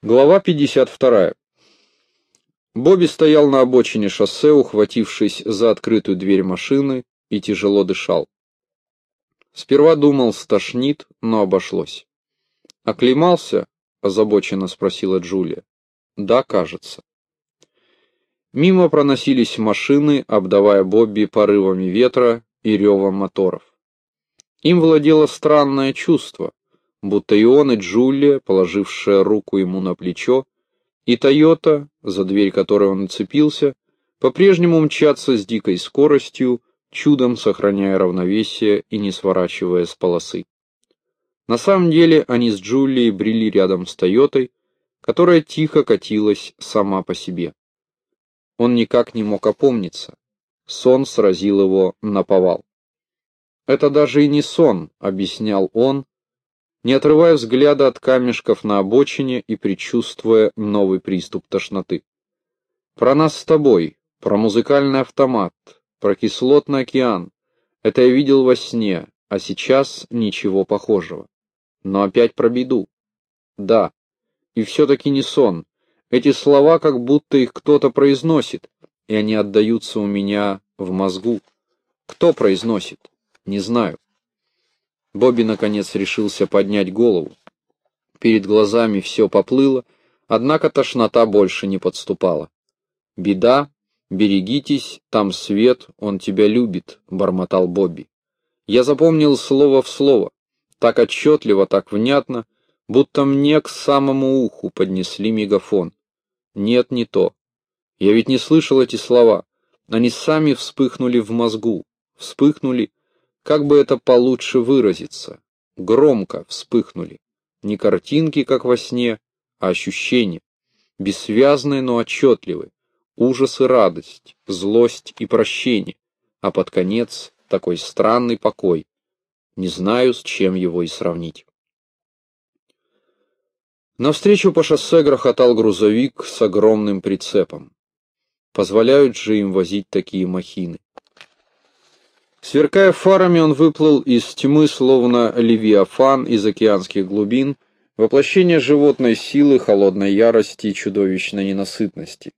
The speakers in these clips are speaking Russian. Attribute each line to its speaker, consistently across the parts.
Speaker 1: Глава 52. Бобби стоял на обочине шоссе, ухватившись за открытую дверь машины, и тяжело дышал. Сперва думал, стошнит, но обошлось. «Оклемался?» — озабоченно спросила Джулия. «Да, кажется». Мимо проносились машины, обдавая Бобби порывами ветра и ревом моторов. Им владело странное чувство, будто и он, и Джулия, положившая руку ему на плечо, и Тойота, за дверь которой он нацепился, по-прежнему мчатся с дикой скоростью, чудом сохраняя равновесие и не сворачивая с полосы. На самом деле они с Джулией брели рядом с Тойотой, которая тихо катилась сама по себе. Он никак не мог опомниться. Сон сразил его на повал. «Это даже и не сон», — объяснял он, не отрывая взгляда от камешков на обочине и предчувствуя новый приступ тошноты. «Про нас с тобой, про музыкальный автомат, про кислотный океан. Это я видел во сне, а сейчас ничего похожего. Но опять про беду. Да, и все-таки не сон. Эти слова, как будто их кто-то произносит, и они отдаются у меня в мозгу. Кто произносит? Не знаю. Бобби наконец решился поднять голову. Перед глазами все поплыло, однако тошнота больше не подступала. «Беда, берегитесь, там свет, он тебя любит», — бормотал Бобби. Я запомнил слово в слово, так отчетливо, так внятно, будто мне к самому уху поднесли мегафон. Нет, не то. Я ведь не слышал эти слова. Они сами вспыхнули в мозгу, вспыхнули как бы это получше выразиться? Громко вспыхнули. Не картинки, как во сне, а ощущения. Бессвязные, но отчетливые. Ужас и радость, злость и прощение. А под конец такой странный покой. Не знаю, с чем его и сравнить. Навстречу по шоссе грохотал грузовик с огромным прицепом. Позволяют же им возить такие махины. Сверкая фарами, он выплыл из тьмы, словно левиафан из океанских глубин, воплощение животной силы, холодной ярости и чудовищной ненасытности.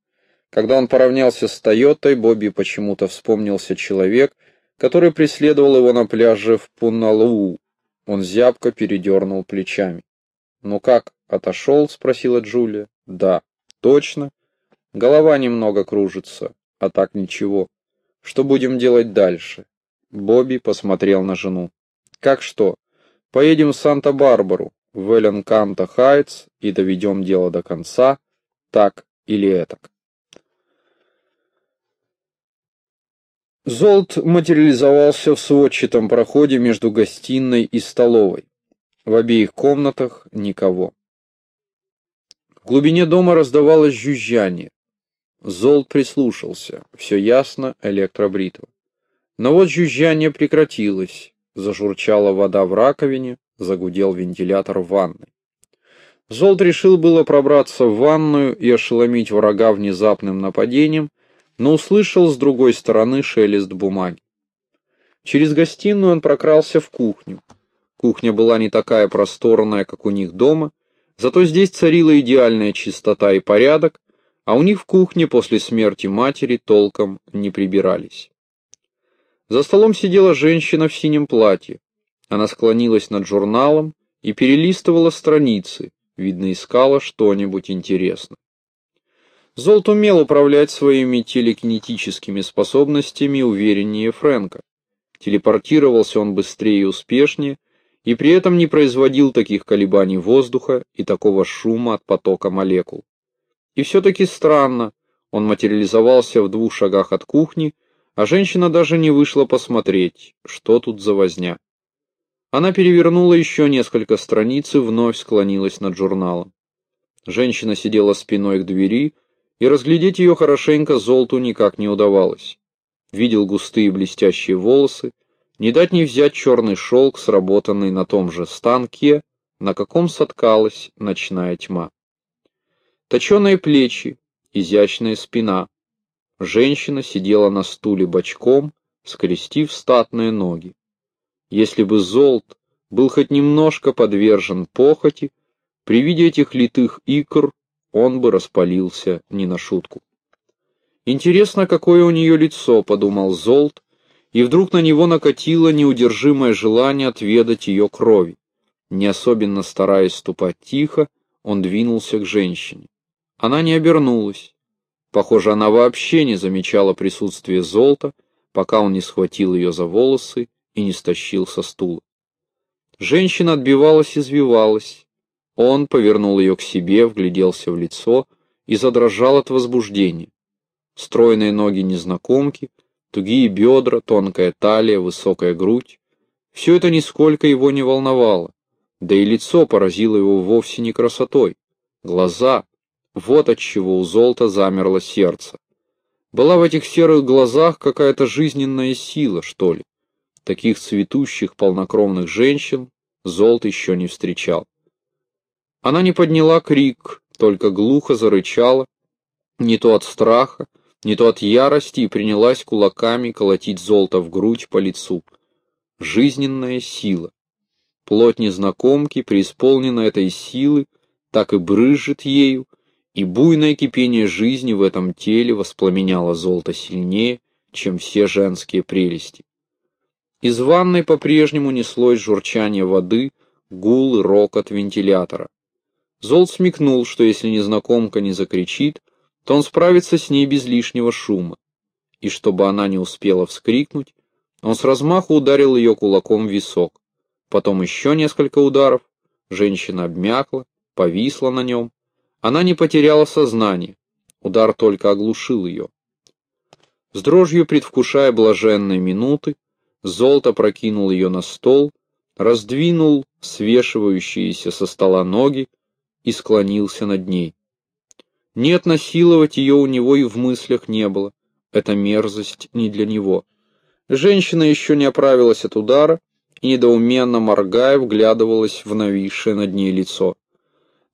Speaker 1: Когда он поравнялся с Тойотой, Бобби почему-то вспомнился человек, который преследовал его на пляже в Пуналуу. Он зябко передернул плечами. «Ну как, отошел?» — спросила Джулия. «Да, точно. Голова немного кружится, а так ничего. Что будем делать дальше?» Бобби посмотрел на жену. «Как что? Поедем в Санта-Барбару, в Элленканто-Хайтс и доведем дело до конца, так или этак». Золт материализовался в сводчатом проходе между гостиной и столовой. В обеих комнатах никого. В глубине дома раздавалось жужжание. Золт прислушался. Все ясно, электробритва. Но вот жужжание прекратилось, зажурчала вода в раковине, загудел вентилятор в ванной. Золт решил было пробраться в ванную и ошеломить врага внезапным нападением, но услышал с другой стороны шелест бумаги. Через гостиную он прокрался в кухню. Кухня была не такая просторная, как у них дома, зато здесь царила идеальная чистота и порядок, а у них в кухне после смерти матери толком не прибирались. За столом сидела женщина в синем платье. Она склонилась над журналом и перелистывала страницы, видно, искала что-нибудь интересное. Золт умел управлять своими телекинетическими способностями увереннее Фрэнка. Телепортировался он быстрее и успешнее, и при этом не производил таких колебаний воздуха и такого шума от потока молекул. И все-таки странно, он материализовался в двух шагах от кухни, а женщина даже не вышла посмотреть, что тут за возня. Она перевернула еще несколько страниц и вновь склонилась над журналом. Женщина сидела спиной к двери, и разглядеть ее хорошенько золоту никак не удавалось. Видел густые блестящие волосы, не дать не взять черный шелк, сработанный на том же станке, на каком соткалась ночная тьма. Точеные плечи, изящная спина, Женщина сидела на стуле бочком, скрестив статные ноги. Если бы Золт был хоть немножко подвержен похоти, При виде этих литых икр он бы распалился не на шутку. «Интересно, какое у нее лицо», — подумал Золт, и вдруг на него накатило неудержимое желание отведать ее крови. Не особенно стараясь ступать тихо, он двинулся к женщине. Она не обернулась. Похоже, она вообще не замечала присутствия Золта, пока он не схватил ее за волосы и не стащил со стула. Женщина отбивалась и извивалась. Он повернул ее к себе, вгляделся в лицо и задрожал от возбуждения. Стройные ноги незнакомки, тугие бедра, тонкая талия, высокая грудь — все это нисколько его не волновало. Да и лицо поразило его вовсе не красотой. Глаза — вот от чего у Золта замерло сердце. Была в этих серых глазах какая-то жизненная сила, что ли. Таких цветущих, полнокровных женщин Золт еще не встречал. Она не подняла крик, только глухо зарычала, не то от страха, не то от ярости, и принялась кулаками колотить Золта в грудь по лицу. Жизненная сила. Плоть незнакомки, преисполнена этой силы, так и брызжет ею, и буйное кипение жизни в этом теле воспламеняло золото сильнее, чем все женские прелести. Из ванной по-прежнему неслось журчание воды, гул и рокот вентилятора. Золт смекнул, что если незнакомка не закричит, то он справится с ней без лишнего шума. И чтобы она не успела вскрикнуть, он с размаху ударил ее кулаком в висок. Потом еще несколько ударов. Женщина обмякла, повисла на нем. Она не потеряла сознание. Удар только оглушил ее. С дрожью предвкушая блаженные минуты, Золото прокинул ее на стол, раздвинул свешивающиеся со стола ноги и склонился над ней. Нет, насиловать ее у него и в мыслях не было. Эта мерзость не для него. Женщина еще не оправилась от удара, и недоуменно моргая вглядывалась в нависшее над ней лицо.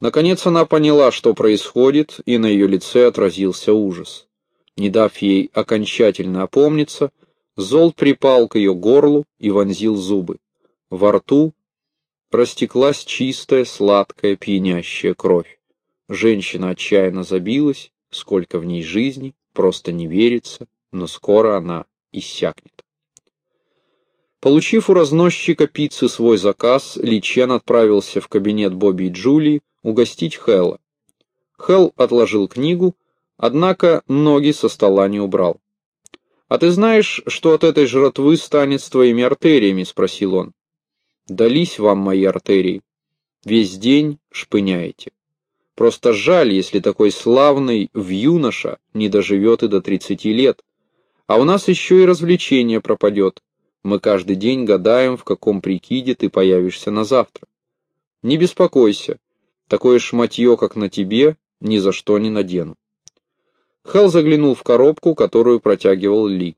Speaker 1: Наконец она поняла, что происходит, и на ее лице отразился ужас. Не дав ей окончательно опомниться, Золт припал к ее горлу и вонзил зубы. Во рту растеклась чистая, сладкая, пьянящая кровь. Женщина отчаянно забилась, сколько в ней жизни, просто не верится, но скоро она иссякнет. Получив у разносчика пиццы свой заказ, Ли Чен отправился в кабинет Бобби и Джулии угостить Хэлла. Хелл отложил книгу, однако ноги со стола не убрал. «А ты знаешь, что от этой жратвы станет с твоими артериями?» — спросил он. «Дались вам мои артерии. Весь день шпыняете. Просто жаль, если такой славный в юноша не доживет и до тридцати лет. А у нас еще и развлечение пропадет. Мы каждый день гадаем, в каком прикиде ты появишься на завтра. Не беспокойся, такое шматье, как на тебе, ни за что не надену. Хелл заглянул в коробку, которую протягивал Ли.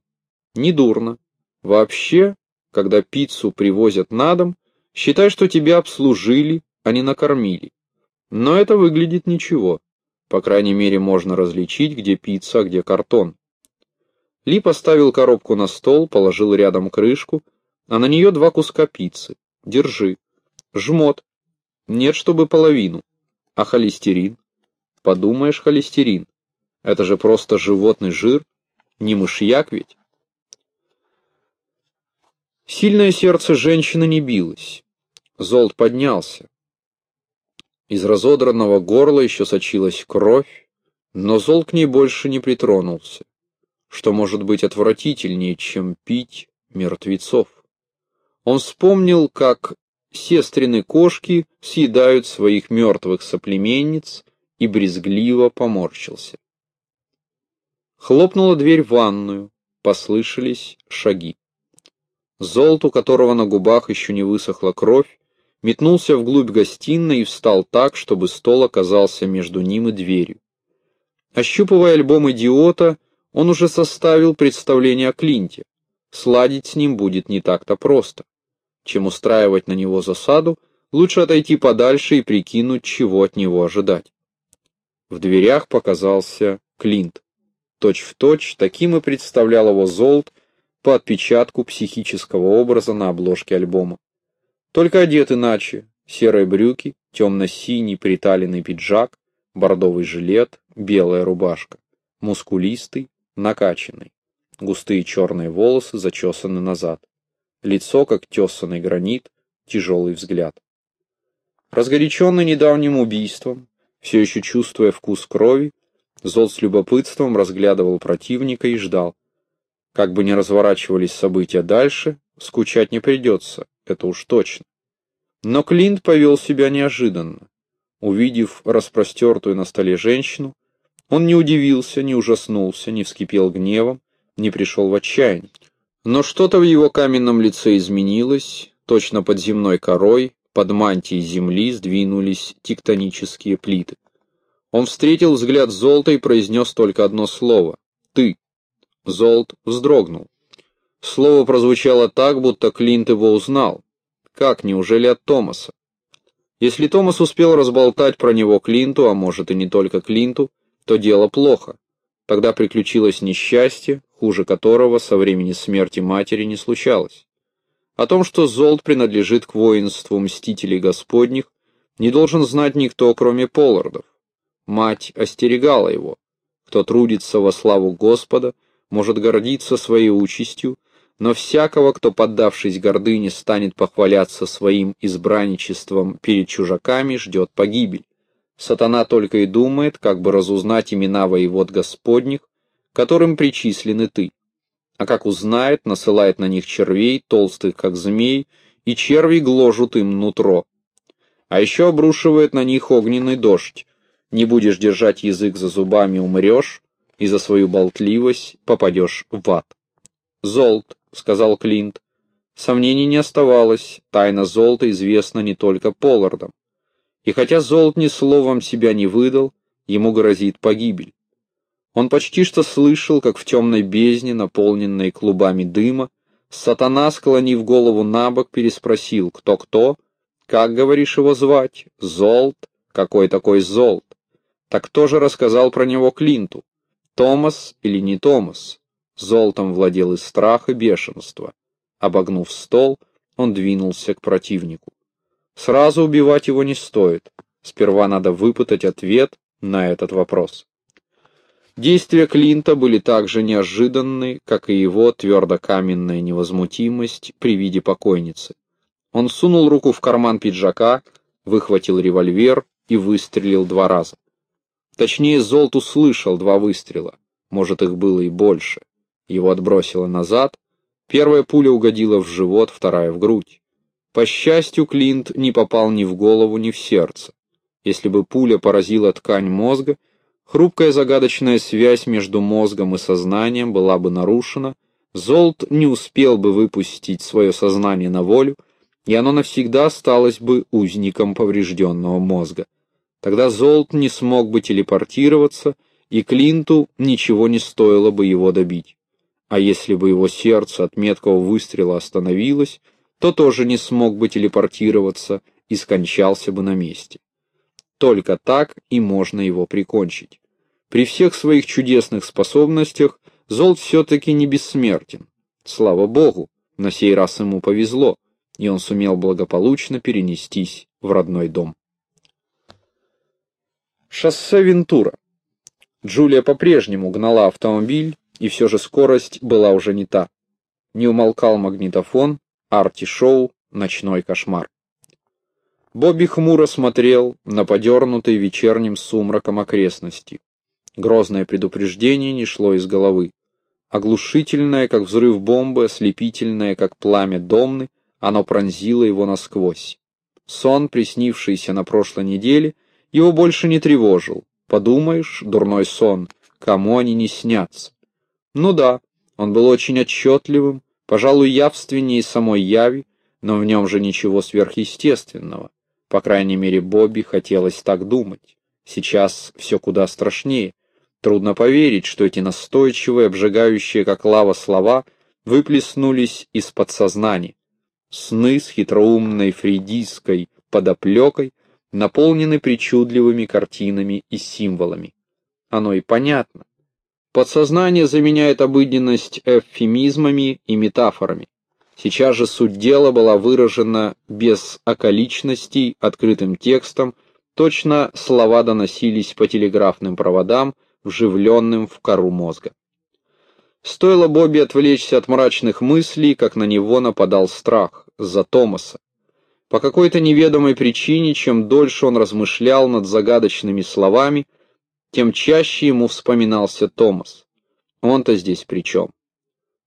Speaker 1: Недурно. Вообще, когда пиццу привозят на дом, считай, что тебя обслужили, а не накормили. Но это выглядит ничего. По крайней мере, можно различить, где пицца, а где картон. Ли поставил коробку на стол, положил рядом крышку, а на нее два куска пиццы. Держи. Жмот. Нет, чтобы половину. А холестерин? Подумаешь, холестерин. Это же просто животный жир. Не мышьяк ведь. Сильное сердце женщины не билось. Золт поднялся. Из разодранного горла еще сочилась кровь, но Зол к ней больше не притронулся что может быть отвратительнее, чем пить мертвецов. Он вспомнил, как сестрины кошки съедают своих мертвых соплеменниц и брезгливо поморщился. Хлопнула дверь в ванную, послышались шаги. Золт, у которого на губах еще не высохла кровь, метнулся вглубь гостиной и встал так, чтобы стол оказался между ним и дверью. Ощупывая альбом идиота, он уже составил представление о Клинте. Сладить с ним будет не так-то просто. Чем устраивать на него засаду, лучше отойти подальше и прикинуть, чего от него ожидать. В дверях показался Клинт. Точь в точь, таким и представлял его Золт по отпечатку психического образа на обложке альбома. Только одет иначе, Серые брюки, темно-синий приталенный пиджак, бордовый жилет, белая рубашка. Мускулистый, накачанный. Густые черные волосы зачесаны назад. Лицо, как тесанный гранит, тяжелый взгляд. Разгоряченный недавним убийством, все еще чувствуя вкус крови, Зол с любопытством разглядывал противника и ждал. Как бы ни разворачивались события дальше, скучать не придется, это уж точно. Но Клинт повел себя неожиданно. Увидев распростертую на столе женщину, он не удивился, не ужаснулся, не вскипел гневом, не пришел в отчаяние. Но что-то в его каменном лице изменилось, точно под земной корой, под мантией земли сдвинулись тектонические плиты. Он встретил взгляд Золта и произнес только одно слово — «ты». Золт вздрогнул. Слово прозвучало так, будто Клинт его узнал. Как, неужели от Томаса? Если Томас успел разболтать про него Клинту, а может и не только Клинту, то дело плохо. Тогда приключилось несчастье, хуже которого со времени смерти матери не случалось. О том, что Золт принадлежит к воинству мстителей Господних, не должен знать никто, кроме Поллардов. Мать остерегала его. Кто трудится во славу Господа, может гордиться своей участью, но всякого, кто, поддавшись гордыне, станет похваляться своим избранничеством перед чужаками, ждет погибель. Сатана только и думает, как бы разузнать имена воевод Господних, которым причислены ты а как узнает, насылает на них червей, толстых как змей, и черви гложут им нутро. А еще обрушивает на них огненный дождь. Не будешь держать язык за зубами, умрешь, и за свою болтливость попадешь в ад. «Золт», — сказал Клинт. Сомнений не оставалось, тайна золота известна не только Поллардам. И хотя Золт ни словом себя не выдал, ему грозит погибель. Он почти что слышал, как в темной бездне, наполненной клубами дыма, сатана, склонив голову на бок, переспросил «Кто-кто? Как, говоришь, его звать? Золт? Какой такой Золт? Так кто же рассказал про него Клинту? Томас или не Томас?» Золтом владел и страх, и бешенство. Обогнув стол, он двинулся к противнику. Сразу убивать его не стоит. Сперва надо выпытать ответ на этот вопрос. Действия Клинта были так же неожиданны, как и его твердокаменная невозмутимость при виде покойницы. Он сунул руку в карман пиджака, выхватил револьвер и выстрелил два раза. Точнее, Золт услышал два выстрела, может их было и больше. Его отбросило назад, первая пуля угодила в живот, вторая в грудь. По счастью, Клинт не попал ни в голову, ни в сердце. Если бы пуля поразила ткань мозга, Хрупкая загадочная связь между мозгом и сознанием была бы нарушена, Золт не успел бы выпустить свое сознание на волю, и оно навсегда осталось бы узником поврежденного мозга. Тогда Золт не смог бы телепортироваться, и Клинту ничего не стоило бы его добить. А если бы его сердце от меткого выстрела остановилось, то тоже не смог бы телепортироваться и скончался бы на месте. Только так и можно его прикончить. При всех своих чудесных способностях Золт все-таки не бессмертен. Слава богу, на сей раз ему повезло, и он сумел благополучно перенестись в родной дом. Шоссе Вентура. Джулия по-прежнему гнала автомобиль, и все же скорость была уже не та. Не умолкал магнитофон, арти-шоу, ночной кошмар. Бобби хмуро смотрел на подернутый вечерним сумраком окрестности. Грозное предупреждение не шло из головы. Оглушительное, как взрыв бомбы, ослепительное, как пламя домны, оно пронзило его насквозь. Сон, приснившийся на прошлой неделе, его больше не тревожил. Подумаешь, дурной сон, кому они не снятся? Ну да, он был очень отчетливым, пожалуй, явственнее самой яви, но в нем же ничего сверхъестественного. По крайней мере, Бобби хотелось так думать. Сейчас все куда страшнее. Трудно поверить, что эти настойчивые, обжигающие как лава слова выплеснулись из подсознания. Сны с хитроумной фрейдистской подоплекой наполнены причудливыми картинами и символами. Оно и понятно. Подсознание заменяет обыденность эвфемизмами и метафорами. Сейчас же суть дела была выражена без околичностей, открытым текстом, точно слова доносились по телеграфным проводам, вживленным в кору мозга. Стоило Бобби отвлечься от мрачных мыслей, как на него нападал страх за Томаса. По какой-то неведомой причине, чем дольше он размышлял над загадочными словами, тем чаще ему вспоминался Томас. Он-то здесь при чем?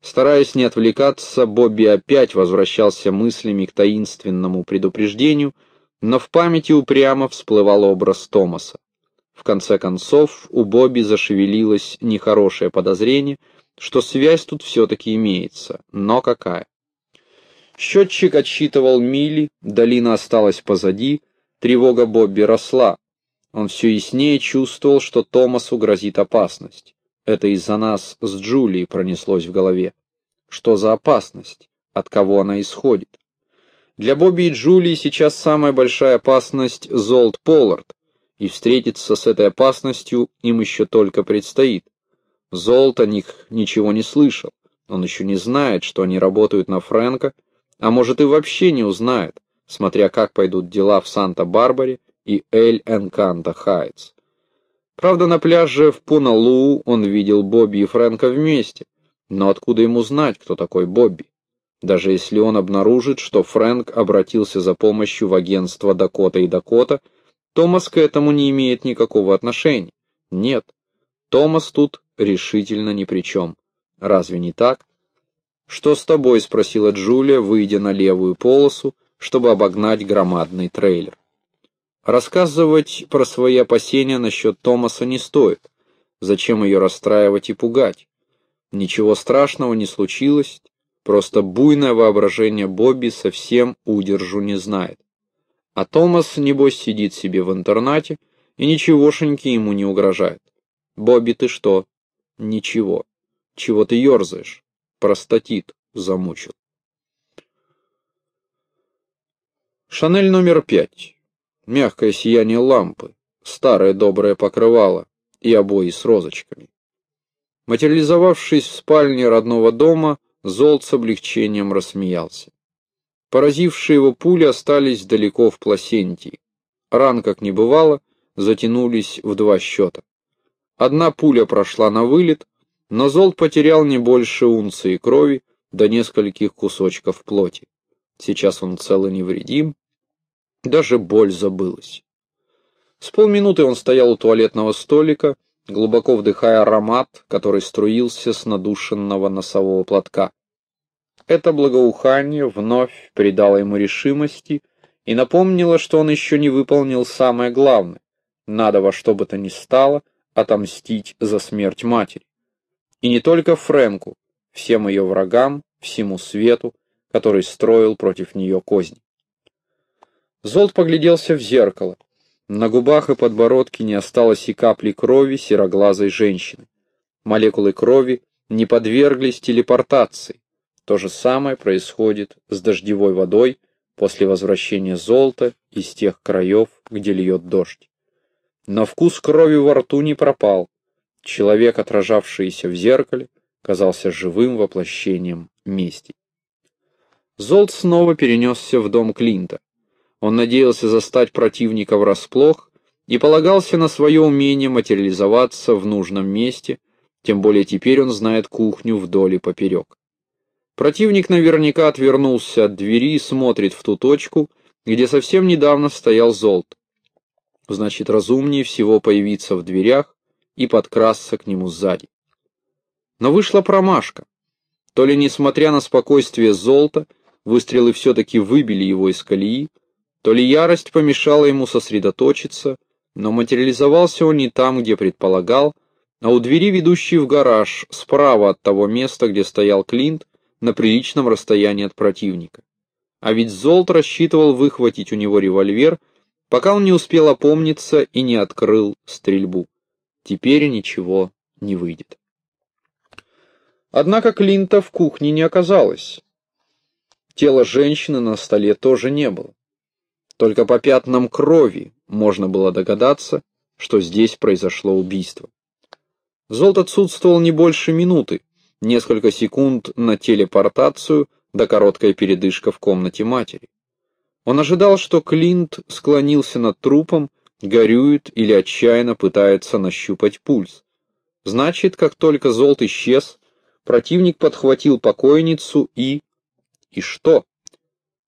Speaker 1: Стараясь не отвлекаться, Бобби опять возвращался мыслями к таинственному предупреждению, но в памяти упрямо всплывал образ Томаса. В конце концов, у Бобби зашевелилось нехорошее подозрение, что связь тут все-таки имеется, но какая? Счетчик отсчитывал мили, долина осталась позади, тревога Бобби росла. Он все яснее чувствовал, что Томасу грозит опасность. Это из-за нас с Джулией пронеслось в голове. Что за опасность? От кого она исходит? Для Бобби и Джулии сейчас самая большая опасность — Золт Поллард, и встретиться с этой опасностью им еще только предстоит. Золт о них ничего не слышал, он еще не знает, что они работают на Фрэнка, а может и вообще не узнает, смотря как пойдут дела в Санта-Барбаре и Эль-Энканто Хайтс. Правда, на пляже в Пуналу он видел Бобби и Фрэнка вместе, но откуда ему знать, кто такой Бобби? Даже если он обнаружит, что Фрэнк обратился за помощью в агентство Дакота и Дакота, Томас к этому не имеет никакого отношения. Нет, Томас тут решительно ни при чем. Разве не так? «Что с тобой?» — спросила Джулия, выйдя на левую полосу, чтобы обогнать громадный трейлер. Рассказывать про свои опасения насчет Томаса не стоит. Зачем ее расстраивать и пугать? Ничего страшного не случилось, просто буйное воображение Бобби совсем удержу не знает. А Томас, небось, сидит себе в интернате, и ничегошеньки ему не угрожает. «Бобби, ты что?» «Ничего. Чего ты ерзаешь?» простатит замучил. Шанель номер пять. Мягкое сияние лампы, старое доброе покрывало и обои с розочками. Материализовавшись в спальне родного дома, Золт с облегчением рассмеялся. Поразившие его пули остались далеко в пласентии. Ран, как не бывало, затянулись в два счета. Одна пуля прошла на вылет, но Золт потерял не больше унции крови до нескольких кусочков плоти. Сейчас он цел и невредим, даже боль забылась. С полминуты он стоял у туалетного столика, глубоко вдыхая аромат, который струился с надушенного носового платка. Это благоухание вновь придало ему решимости и напомнило, что он еще не выполнил самое главное. Надо во что бы то ни стало отомстить за смерть матери. И не только Фрэнку, всем ее врагам, всему свету, который строил против нее козни. Золт погляделся в зеркало. На губах и подбородке не осталось и капли крови сероглазой женщины. Молекулы крови не подверглись телепортации. То же самое происходит с дождевой водой после возвращения золота из тех краев, где льет дождь. Но вкус крови во рту не пропал, Человек, отражавшийся в зеркале, казался живым воплощением мести. Золт снова перенесся в дом Клинта. Он надеялся застать противника врасплох и полагался на свое умение материализоваться в нужном месте, тем более теперь он знает кухню вдоль и поперек. Противник наверняка отвернулся от двери и смотрит в ту точку, где совсем недавно стоял Золт. Значит, разумнее всего появиться в дверях и подкрасться к нему сзади. Но вышла промашка. То ли, несмотря на спокойствие золота, выстрелы все-таки выбили его из колеи, то ли ярость помешала ему сосредоточиться, но материализовался он не там, где предполагал, а у двери, ведущей в гараж, справа от того места, где стоял Клинт, на приличном расстоянии от противника. А ведь Золт рассчитывал выхватить у него револьвер, пока он не успел опомниться и не открыл стрельбу. Теперь ничего не выйдет. Однако Клинта в кухне не оказалось. Тела женщины на столе тоже не было. Только по пятнам крови можно было догадаться, что здесь произошло убийство. Золт отсутствовал не больше минуты, несколько секунд на телепортацию, да короткая передышка в комнате матери. Он ожидал, что Клинт склонился над трупом, горюет или отчаянно пытается нащупать пульс. Значит, как только Золт исчез, противник подхватил покойницу и... И что?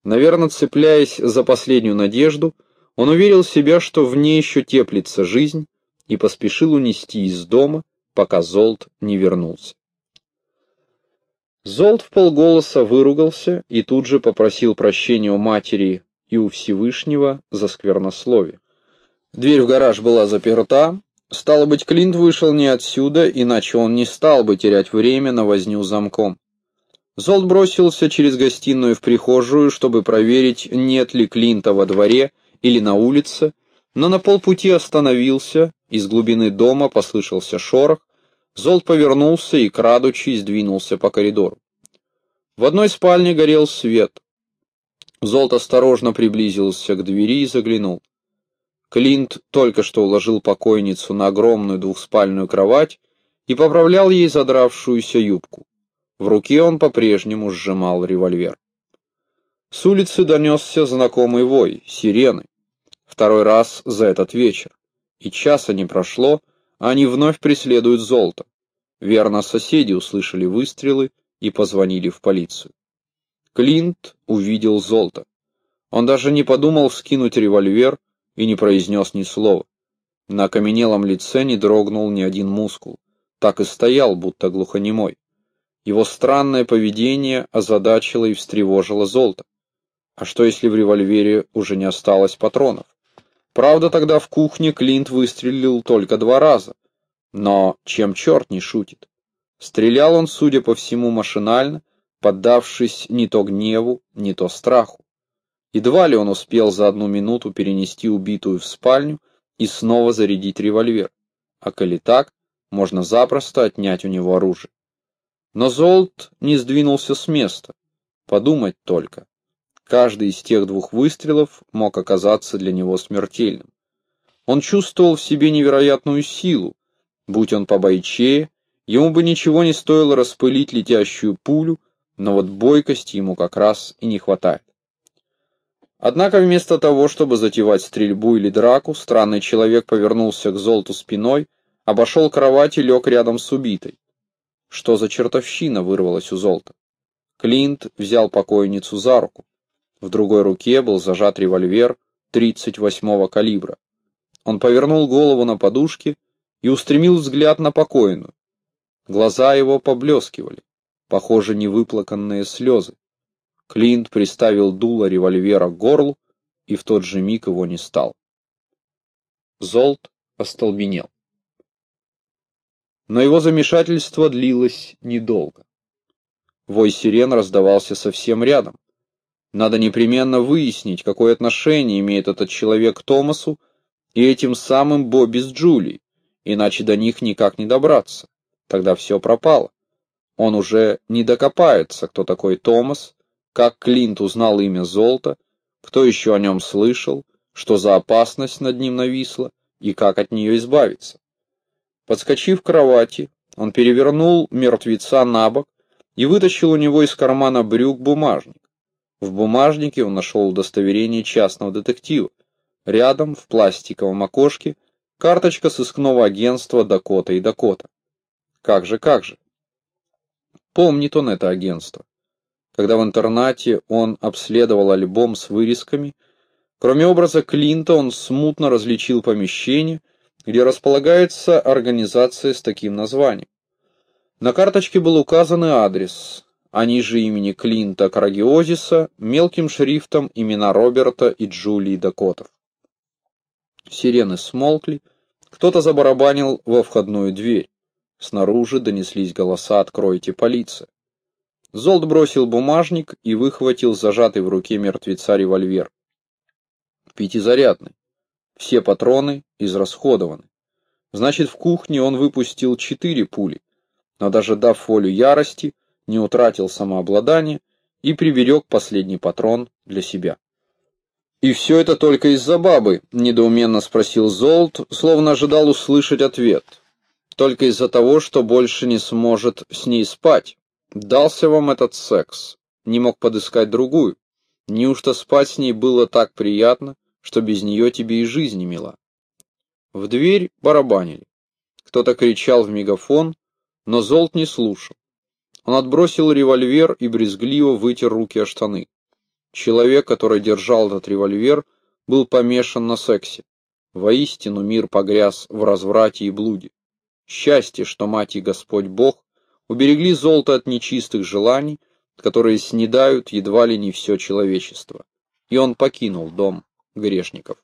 Speaker 1: Наверное, цепляясь за последнюю надежду, он уверил себя, что в ней еще теплится жизнь, и поспешил унести из дома, пока Золт не вернулся. Золт в полголоса выругался и тут же попросил прощения у матери и у Всевышнего за сквернословие. Дверь в гараж была заперта, стало быть, Клинт вышел не отсюда, иначе он не стал бы терять время на возню замком. Золт бросился через гостиную в прихожую, чтобы проверить, нет ли Клинта во дворе или на улице, но на полпути остановился, из глубины дома послышался шорох, Золт повернулся и, крадучись, двинулся по коридору. В одной спальне горел свет. Золт осторожно приблизился к двери и заглянул. Клинт только что уложил покойницу на огромную двухспальную кровать и поправлял ей задравшуюся юбку. В руке он по-прежнему сжимал револьвер. С улицы донесся знакомый вой, сирены. Второй раз за этот вечер. И часа не прошло, они вновь преследуют золото. Верно, соседи услышали выстрелы и позвонили в полицию. Клинт увидел золото. Он даже не подумал скинуть револьвер и не произнес ни слова. На окаменелом лице не дрогнул ни один мускул. Так и стоял, будто глухонемой. Его странное поведение озадачило и встревожило золото. А что, если в револьвере уже не осталось патронов? Правда, тогда в кухне Клинт выстрелил только два раза. Но чем черт не шутит? Стрелял он, судя по всему, машинально, поддавшись не то гневу, не то страху. Едва ли он успел за одну минуту перенести убитую в спальню и снова зарядить револьвер. А коли так, можно запросто отнять у него оружие. Но Золт не сдвинулся с места. Подумать только. Каждый из тех двух выстрелов мог оказаться для него смертельным. Он чувствовал в себе невероятную силу. Будь он побойчее, ему бы ничего не стоило распылить летящую пулю, но вот бойкости ему как раз и не хватает. Однако вместо того, чтобы затевать стрельбу или драку, странный человек повернулся к Золту спиной, обошел кровать и лег рядом с убитой. Что за чертовщина вырвалась у Золта? Клинт взял покойницу за руку. В другой руке был зажат револьвер 38-го калибра. Он повернул голову на подушке и устремил взгляд на покойную. Глаза его поблескивали, похоже, невыплаканные слезы. Клинт приставил дуло револьвера к горлу, и в тот же миг его не стал. Золт остолбенел. Но его замешательство длилось недолго. Вой сирен раздавался совсем рядом. Надо непременно выяснить, какое отношение имеет этот человек к Томасу и этим самым Бобби с Джулией, иначе до них никак не добраться. Тогда все пропало. Он уже не докопается, кто такой Томас, как Клинт узнал имя Золта, кто еще о нем слышал, что за опасность над ним нависла и как от нее избавиться. Подскочив к кровати, он перевернул мертвеца на бок и вытащил у него из кармана брюк бумажник. В бумажнике он нашел удостоверение частного детектива. Рядом, в пластиковом окошке, карточка сыскного агентства Дакота и Дакота. Как же, как же. Помнит он это агентство. Когда в интернате он обследовал альбом с вырезками, кроме образа Клинта он смутно различил помещение, где располагается организация с таким названием. На карточке был указан адрес, а ниже имени Клинта Карагиозиса мелким шрифтом имена Роберта и Джулии Дакотов. Сирены смолкли, кто-то забарабанил во входную дверь. Снаружи донеслись голоса «Откройте, полиция!». Золд бросил бумажник и выхватил зажатый в руке мертвеца револьвер. Пятизарядный. Все патроны израсходованы. Значит, в кухне он выпустил четыре пули, но даже дав волю ярости, не утратил самообладание и приберег последний патрон для себя. «И все это только из-за бабы?» — недоуменно спросил Золт, словно ожидал услышать ответ. «Только из-за того, что больше не сможет с ней спать. Дался вам этот секс. не мог подыскать другую? Неужто спать с ней было так приятно, что без нее тебе и жизнь не мила? В дверь барабанили. Кто-то кричал в мегафон, но Золт не слушал. Он отбросил револьвер и брезгливо вытер руки о штаны. Человек, который держал этот револьвер, был помешан на сексе. Воистину мир погряз в разврате и блуде. Счастье, что мать и Господь Бог уберегли золото от нечистых желаний, которые снедают едва ли не все человечество. И он покинул дом грешников.